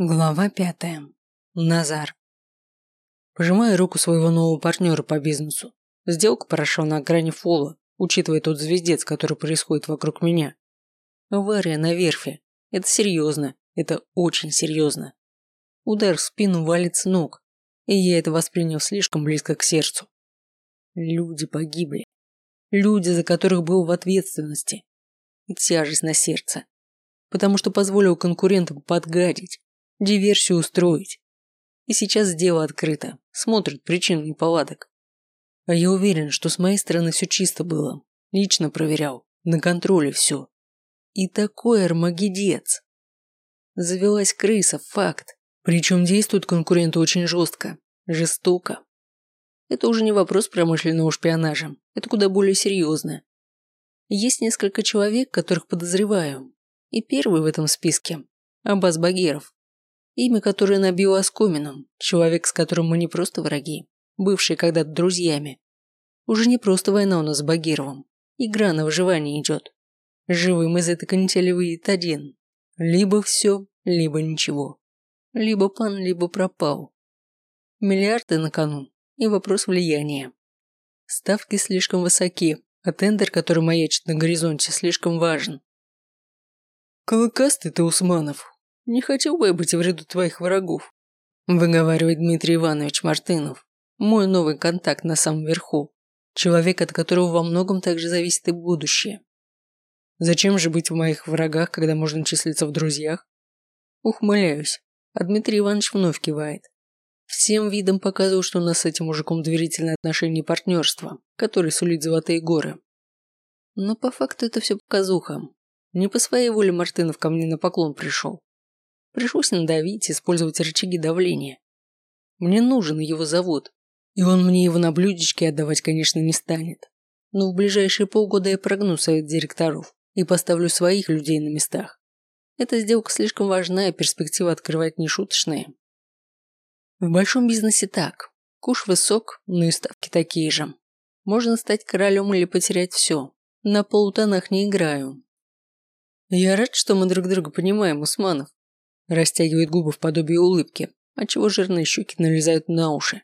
Глава пятая. Назар. Пожимаю руку своего нового партнера по бизнесу. Сделка прошла на грани фола, учитывая тот звездец, который происходит вокруг меня. Авария на верфи. Это серьезно. Это очень серьезно. Удар в спину валит с ног, и я это воспринял слишком близко к сердцу. Люди погибли. Люди, за которых был в ответственности. И тяжесть на сердце. Потому что позволил конкурентам подгадить диверсию устроить. И сейчас дело открыто, смотрят причину неполадок. А я уверен, что с моей стороны все чисто было. Лично проверял, на контроле все. И такой армагедец. Завелась крыса, факт. Причем действуют конкуренты очень жестко, жестоко. Это уже не вопрос промышленного шпионажа, это куда более серьезно. Есть несколько человек, которых подозреваю. И первый в этом списке – Аббас Багиров. Имя, которое набил оскомином, человек, с которым мы не просто враги, бывшие когда-то друзьями. Уже не просто война у нас с Багировым. Игра на выживание идет. Живым из этой канители выйдет один. Либо все, либо ничего. Либо план, либо пропал. Миллиарды на кону и вопрос влияния. Ставки слишком высоки, а тендер, который маячит на горизонте, слишком важен. «Клыкастый ты, Усманов, не хотел бы я быть в ряду твоих врагов», выговаривает Дмитрий Иванович Мартынов, мой новый контакт на самом верху, человек, от которого во многом также зависит и будущее. Зачем же быть в моих врагах, когда можно числиться в друзьях? Ухмыляюсь, а Дмитрий Иванович вновь кивает. Всем видом показываю, что у нас с этим мужиком доверительные отношения и партнерство, которое сулит золотые горы. Но по факту это все показуха. Не по своей воле Мартынов ко мне на поклон пришел. Пришлось надавить, использовать рычаги давления. Мне нужен его завод, и он мне его на блюдечке отдавать, конечно, не станет. Но в ближайшие полгода я прогну совет директоров и поставлю своих людей на местах. Эта сделка слишком важна, и перспектива открывать нешуточные. В большом бизнесе так. Куш высок, но и ставки такие же. Можно стать королем или потерять все. На полутонах не играю. Я рад, что мы друг друга понимаем, Усманов. Растягивает губы в подобии улыбки, отчего жирные щеки налезают на уши.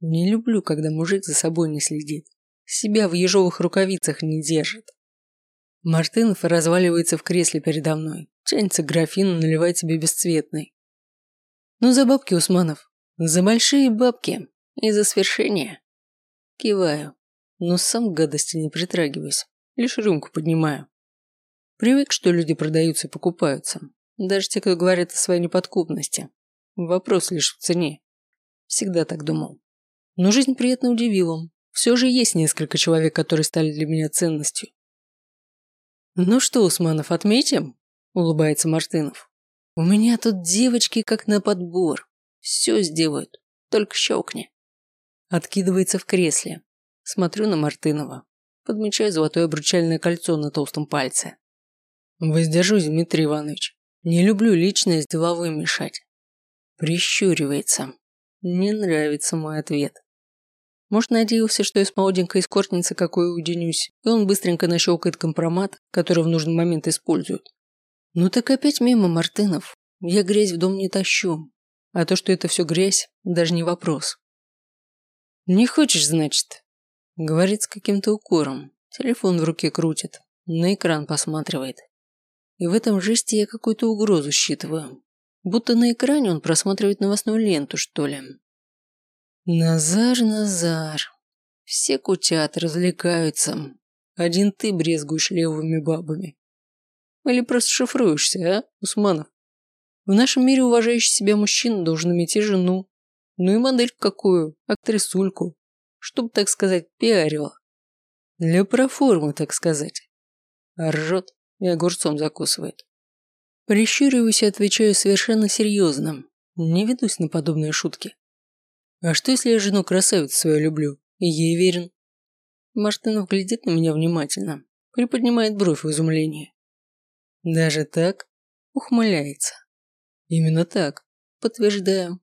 Не люблю, когда мужик за собой не следит. Себя в ежовых рукавицах не держит. Мартынов разваливается в кресле передо мной, тянется к графину, наливает себе бесцветный. Ну за бабки, Усманов. За большие бабки. И за свершение. Киваю. Но сам гадости не притрагиваюсь. Лишь рюмку поднимаю. Привык, что люди продаются и покупаются. Даже те, кто говорит о своей неподкупности. Вопрос лишь в цене. Всегда так думал. Но жизнь приятно удивила. Все же есть несколько человек, которые стали для меня ценностью. «Ну что, Усманов, отметим?» – улыбается Мартынов. «У меня тут девочки как на подбор. Все сделают. Только щелкни». Откидывается в кресле. Смотрю на Мартынова. Подмечаю золотое обручальное кольцо на толстом пальце. «Воздержусь, Дмитрий Иванович. Не люблю личное с деловым мешать. Прищуривается. Не нравится мой ответ. Может, надеялся, что я с молоденькой эскортницей какой уединюсь, и он быстренько нащелкает компромат, который в нужный момент используют. Ну так опять мимо Мартынов. Я грязь в дом не тащу. А то, что это все грязь, даже не вопрос. Не хочешь, значит? Говорит с каким-то укором. Телефон в руке крутит. На экран посматривает. И в этом жесте я какую-то угрозу считываю. Будто на экране он просматривает новостную ленту, что ли. Назар, Назар. Все кутят, развлекаются. Один ты брезгуешь левыми бабами. Или просто шифруешься, а, Усманов? В нашем мире уважающий себя мужчина должен иметь и жену. Ну и модель какую, актрисульку. Чтоб, так сказать, пиарила. Для проформы, так сказать. А ржет и огурцом закусывает. Прищуриваюсь и отвечаю совершенно серьезно. Не ведусь на подобные шутки. А что, если я жену красавицу свою люблю, и ей верен? Мартынов глядит на меня внимательно, приподнимает бровь в изумлении. Даже так? Ухмыляется. Именно так. Подтверждаю.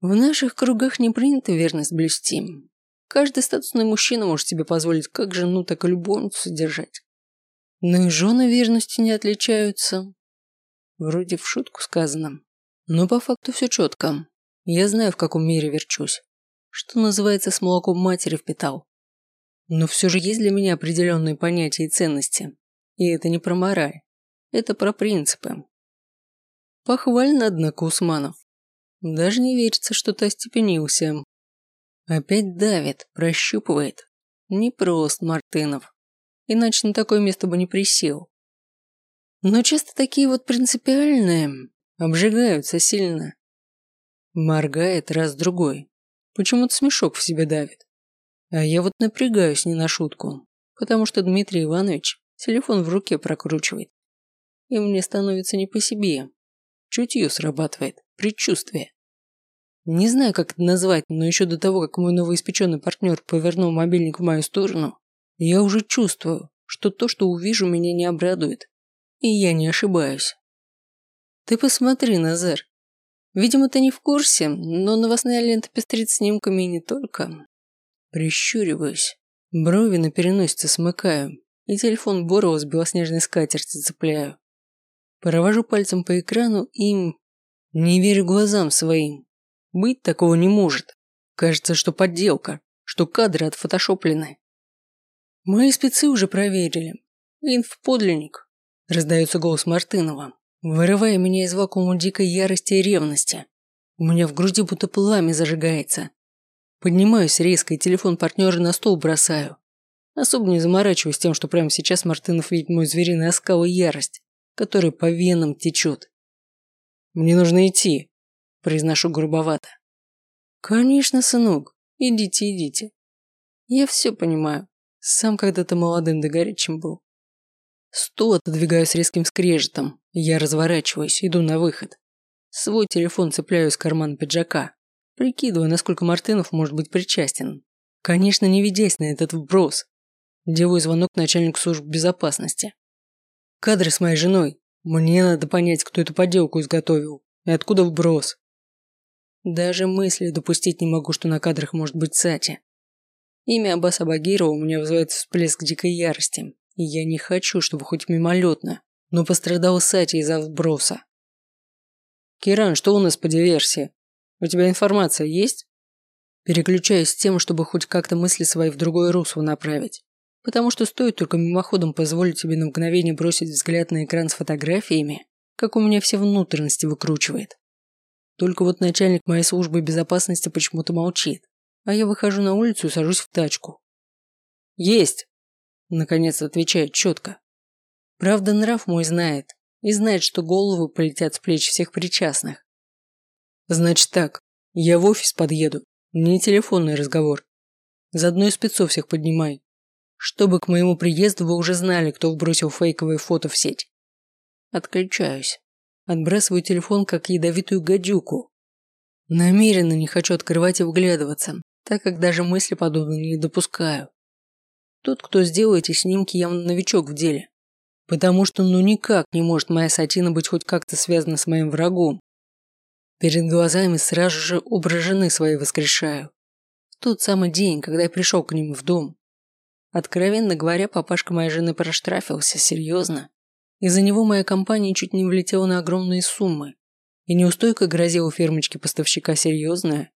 В наших кругах не принято верность блюсти. Каждый статусный мужчина может себе позволить как жену, так и любовницу содержать. Но и жены верностью не отличаются. Вроде в шутку сказано. Но по факту все четко. Я знаю, в каком мире верчусь. Что называется, с молоком матери впитал. Но все же есть для меня определенные понятия и ценности. И это не про мораль. Это про принципы. Похвально, однако, Усманов. Даже не верится, что ты остепенился. Опять давит, прощупывает. Непрост, Мартынов. Иначе на такое место бы не присел. Но часто такие вот принципиальные обжигаются сильно. Моргает раз-другой. Почему-то смешок в себе давит. А я вот напрягаюсь не на шутку, потому что Дмитрий Иванович телефон в руке прокручивает. И мне становится не по себе. Чутье срабатывает, предчувствие. Не знаю, как это назвать, но еще до того, как мой новоиспеченный партнер повернул мобильник в мою сторону, я уже чувствую, что то, что увижу, меня не обрадует. И я не ошибаюсь. Ты посмотри, Назар. Видимо, ты не в курсе, но новостная лента пестрит снимками и не только. Прищуриваюсь. Брови на переносице смыкаю. И телефон Борова с белоснежной скатерти цепляю. Провожу пальцем по экрану и... Не верю глазам своим. Быть такого не может. Кажется, что подделка, что кадры отфотошоплены. Мои спецы уже проверили. Инф-подлинник. Раздается голос Мартынова, вырывая меня из вакуума дикой ярости и ревности. У меня в груди будто пламя зажигается. Поднимаюсь резко и телефон партнера на стол бросаю. Особо не заморачиваюсь тем, что прямо сейчас Мартынов видит мой звериный оскал и ярость, который по венам течет. «Мне нужно идти», – произношу грубовато. «Конечно, сынок, идите, идите. Я все понимаю. Сам когда-то молодым да горячим был. Стул отодвигаю с резким скрежетом. Я разворачиваюсь, иду на выход. Свой телефон цепляю из кармана пиджака. Прикидываю, насколько Мартынов может быть причастен. Конечно, не ведясь на этот вброс. Делаю звонок начальнику службы безопасности. Кадры с моей женой. Мне надо понять, кто эту подделку изготовил. И откуда вброс. Даже мысли допустить не могу, что на кадрах может быть Сати. Имя Аббаса Багирова у меня вызывает всплеск дикой ярости. И я не хочу, чтобы хоть мимолетно, но пострадал Сати из-за вброса. «Киран, что у нас по диверсии? У тебя информация есть?» Переключаюсь с тем, чтобы хоть как-то мысли свои в другое русло направить. Потому что стоит только мимоходом позволить себе на мгновение бросить взгляд на экран с фотографиями, как у меня все внутренности выкручивает. Только вот начальник моей службы безопасности почему-то молчит, а я выхожу на улицу и сажусь в тачку. «Есть!» Наконец отвечает четко. Правда, нрав мой знает. И знает, что головы полетят с плеч всех причастных. Значит так, я в офис подъеду. Не телефонный разговор. Заодно и спецов всех поднимай. Чтобы к моему приезду вы уже знали, кто вбросил фейковые фото в сеть. Отключаюсь. Отбрасываю телефон, как ядовитую гадюку. Намеренно не хочу открывать и вглядываться, так как даже мысли подобные не допускаю. Тот, кто сделал эти снимки, явно новичок в деле. Потому что ну никак не может моя Сатина быть хоть как-то связана с моим врагом. Перед глазами сразу же образ жены своей воскрешаю. В тот самый день, когда я пришел к ним в дом. Откровенно говоря, папашка моей жены проштрафился, серьезно. Из-за него моя компания чуть не влетела на огромные суммы. И неустойка грозила фирмочке поставщика серьезная.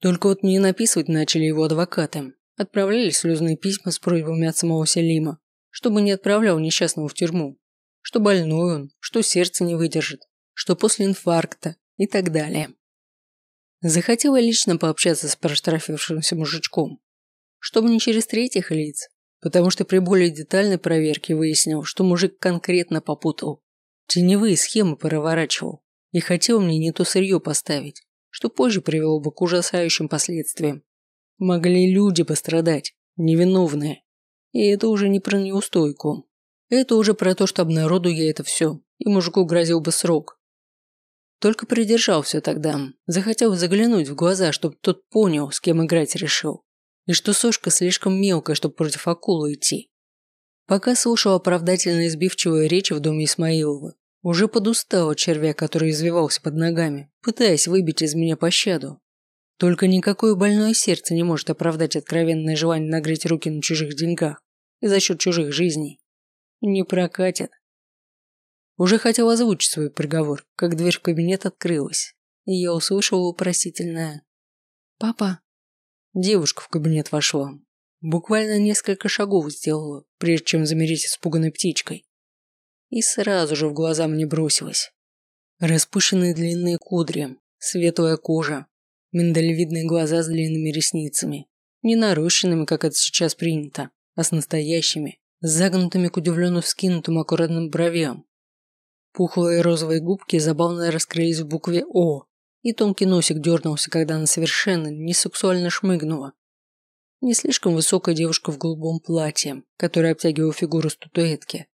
Только вот мне написывать начали его адвокаты, Отправляли слезные письма с просьбами от самого Селима, чтобы не отправлял несчастного в тюрьму, что больной он, что сердце не выдержит, что после инфаркта и так далее. Захотела лично пообщаться с проштрафившимся мужичком, чтобы не через третьих лиц, потому что при более детальной проверке выяснил, что мужик конкретно попутал, теневые схемы проворачивал и хотел мне не то сырье поставить, что позже привело бы к ужасающим последствиям. Могли люди пострадать, невиновные. И это уже не про неустойку. Это уже про то, что обнародую я это все, и мужику грозил бы срок. Только придержался тогда, захотел заглянуть в глаза, чтобы тот понял, с кем играть решил. И что сошка слишком мелкая, чтобы против акулы идти. Пока слушал оправдательно избивчивую речь в доме Исмаилова, уже подустал от червя, который извивался под ногами, пытаясь выбить из меня пощаду. Только никакое больное сердце не может оправдать откровенное желание нагреть руки на чужих деньгах и за счет чужих жизней. Не прокатит. Уже хотел озвучить свой приговор, как дверь в кабинет открылась, и я услышал вопросительное «Папа?» Девушка в кабинет вошла. Буквально несколько шагов сделала, прежде чем замереть испуганной птичкой. И сразу же в глаза мне бросилось. Распущенные длинные кудри, светлая кожа, миндалевидные глаза с длинными ресницами, не нарощенными, как это сейчас принято, а с настоящими, загнутыми к удивленно вскинутым аккуратным бровям. Пухлые розовые губки забавно раскрылись в букве «О», и тонкий носик дернулся, когда она совершенно несексуально шмыгнула. Не слишком высокая девушка в голубом платье, которая обтягивала фигуру статуэтки.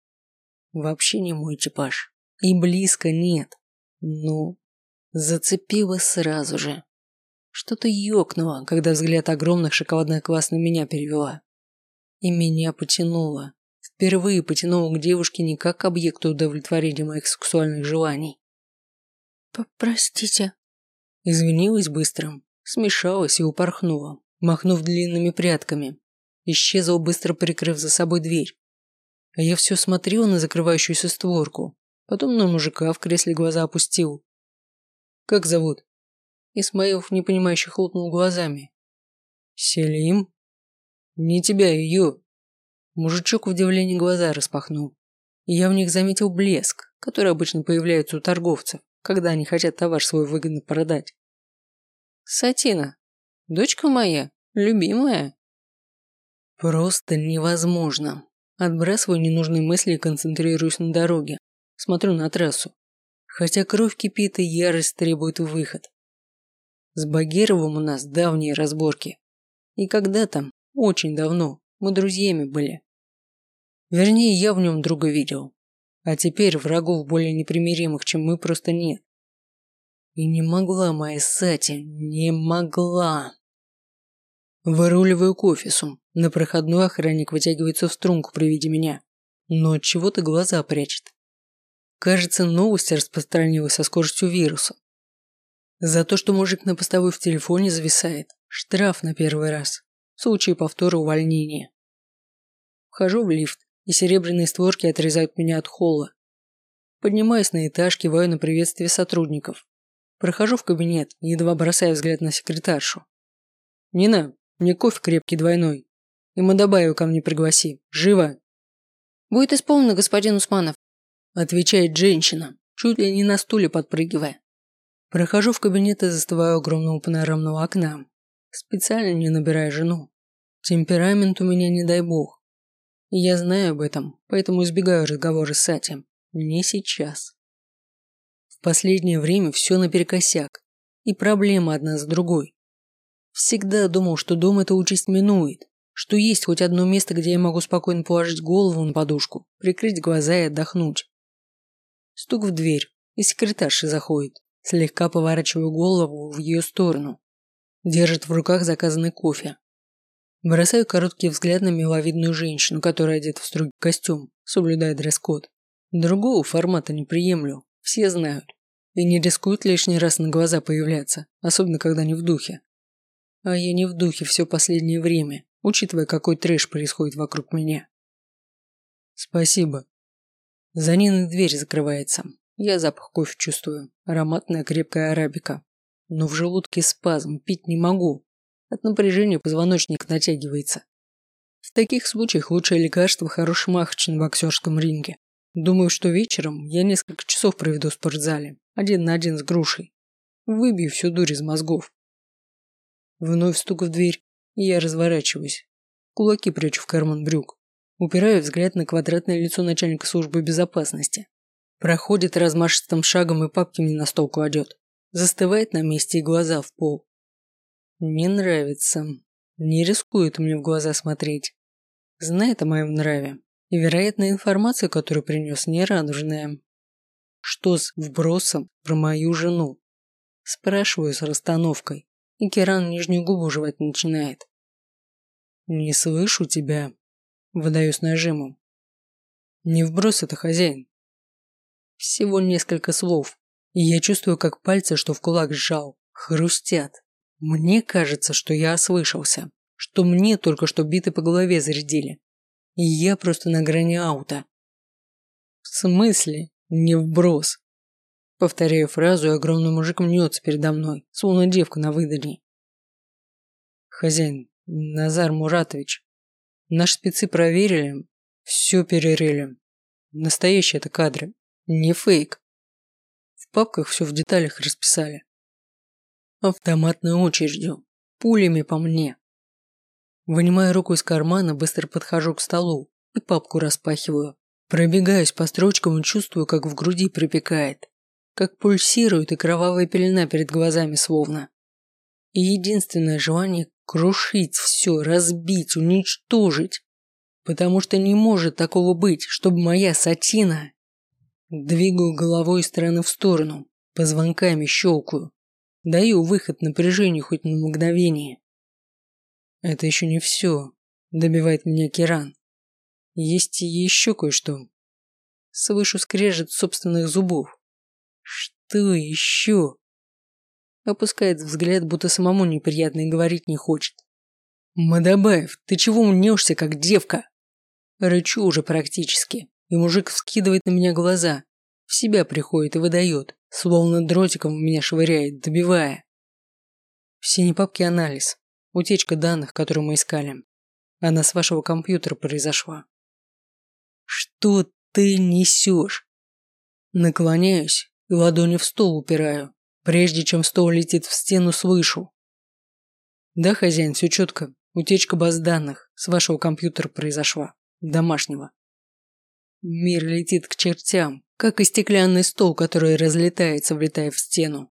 Вообще не мой типаж. И близко нет. Ну, зацепила сразу же. Что-то ёкнуло, когда взгляд огромных шоколадных глаз на меня перевела. И меня потянуло. Впервые потянуло к девушке не как к объекту удовлетворения моих сексуальных желаний. «Простите». Извинилась быстро, смешалась и упорхнула, махнув длинными прядками. Исчезла, быстро прикрыв за собой дверь. А я все смотрел на закрывающуюся створку, потом на мужика в кресле глаза опустил. «Как зовут?» Исмаилов непонимающе хлопнул глазами. «Селим?» «Не тебя, ее!» Мужичок в удивлении глаза распахнул. И я в них заметил блеск, который обычно появляется у торговцев, когда они хотят товар свой выгодно продать. «Сатина, дочка моя, любимая?» Просто невозможно. Отбрасываю ненужные мысли и концентрируюсь на дороге. Смотрю на трассу. Хотя кровь кипит и ярость требует выход. С Багировым у нас давние разборки. И когда-то, очень давно, мы друзьями были. Вернее, я в нем друга видел. А теперь врагов более непримиримых, чем мы, просто нет. И не могла моя Сати, не могла. Выруливаю к офису. На проходной охранник вытягивается в струнку при виде меня. Но от чего-то глаза прячет. Кажется, новость распространилась со скоростью вируса. За то, что мужик на постовой в телефоне зависает. Штраф на первый раз. В случае повтора увольнения. Вхожу в лифт, и серебряные створки отрезают меня от холла. Поднимаюсь на этаж, киваю на приветствие сотрудников. Прохожу в кабинет, едва бросая взгляд на секретаршу. «Нина, мне кофе крепкий двойной. И Мадабаеву ко мне пригласи. Живо!» «Будет исполнено, господин Усманов», отвечает женщина, чуть ли не на стуле подпрыгивая. Прохожу в кабинет и застываю огромного панорамного окна, специально не набирая жену. Темперамент у меня не дай бог. И я знаю об этом, поэтому избегаю разговора с Сатем. Не сейчас. В последнее время все наперекосяк, и проблема одна за другой. Всегда думал, что дом это участь минует, что есть хоть одно место, где я могу спокойно положить голову на подушку, прикрыть глаза и отдохнуть. Стук в дверь, и секретарша заходит. Слегка поворачиваю голову в ее сторону. Держит в руках заказанный кофе. Бросаю короткий взгляд на миловидную женщину, которая одета в строгий костюм, соблюдая дресс-код. Другого формата не приемлю, все знают. И не рискуют лишний раз на глаза появляться, особенно когда не в духе. А я не в духе все последнее время, учитывая, какой трэш происходит вокруг меня. Спасибо. За Ниной дверь закрывается. Я запах кофе чувствую. Ароматная крепкая арабика. Но в желудке спазм, пить не могу. От напряжения позвоночник натягивается. В таких случаях лучшее лекарство – хороший махач на боксерском ринге. Думаю, что вечером я несколько часов проведу в спортзале, один на один с грушей. Выбью всю дурь из мозгов. Вновь стук в дверь, я разворачиваюсь. Кулаки прячу в карман брюк. Упираю взгляд на квадратное лицо начальника службы безопасности. Проходит размашистым шагом и папки мне на стол кладет. Застывает на месте и глаза в пол. Не нравится. Не рискует мне в глаза смотреть. Знает о моем нраве. И, вероятно, информация, которую принес, нерадужная. Что с вбросом про мою жену? Спрашиваю с расстановкой. И Керан нижнюю губу жевать начинает. «Не слышу тебя», – выдаю с нажимом. «Не вброс это, хозяин. Всего несколько слов, и я чувствую, как пальцы, что в кулак сжал, хрустят. Мне кажется, что я ослышался, что мне только что биты по голове зарядили. И я просто на грани аута. В смысле? Не вброс. Повторяю фразу, и огромный мужик мнется передо мной, словно девка на выдании. Хозяин, Назар Муратович, наши спецы проверили, все перерыли. Настоящие это кадры, не фейк. В папках все в деталях расписали. Автоматной очередью, пулями по мне. Вынимаю руку из кармана, быстро подхожу к столу и папку распахиваю. Пробегаюсь по строчкам и чувствую, как в груди припекает, как пульсирует и кровавая пелена перед глазами словно. И единственное желание – крушить все, разбить, уничтожить. Потому что не может такого быть, чтобы моя сатина... Двигаю головой из стороны в сторону, позвонками щелкаю. Даю выход напряжению хоть на мгновение. Это еще не все, добивает меня Киран. Есть еще кое-что. Слышу скрежет собственных зубов. Что еще? Опускает взгляд, будто самому неприятно и говорить не хочет. Мадабаев, ты чего мнешься, как девка? Рычу уже практически, и мужик вскидывает на меня глаза. В себя приходит и выдает, словно дротиком меня швыряет, добивая. В синей папке анализ. Утечка данных, которую мы искали. Она с вашего компьютера произошла. Что ты несешь? Наклоняюсь и ладони в стол упираю, прежде чем стол летит в стену, слышу. Да, хозяин, все четко. Утечка баз данных с вашего компьютера произошла. Домашнего. Мир летит к чертям, как и стеклянный стол, который разлетается, влетая в стену.